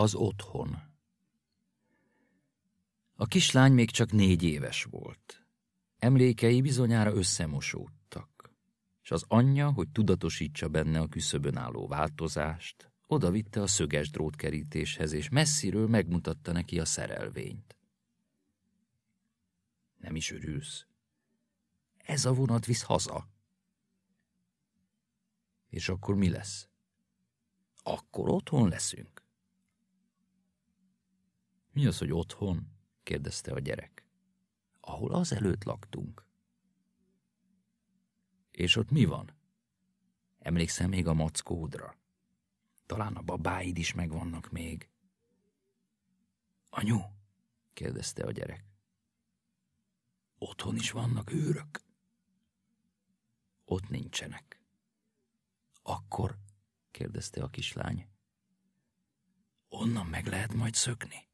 Az otthon. A kislány még csak négy éves volt. Emlékei bizonyára összemosódtak, és az anyja, hogy tudatosítsa benne a küszöbön álló változást, oda vitte a szöges drótkerítéshez, és messziről megmutatta neki a szerelvényt. Nem is örülsz. Ez a vonat visz haza. És akkor mi lesz? Akkor otthon leszünk. Mi az, hogy otthon? kérdezte a gyerek. Ahol azelőtt laktunk. És ott mi van? Emlékszem még a mackódra. Talán a babáid is megvannak még. Anyu? kérdezte a gyerek. Otthon is vannak őrök? Ott nincsenek. Akkor? kérdezte a kislány. Onnan meg lehet majd szökni?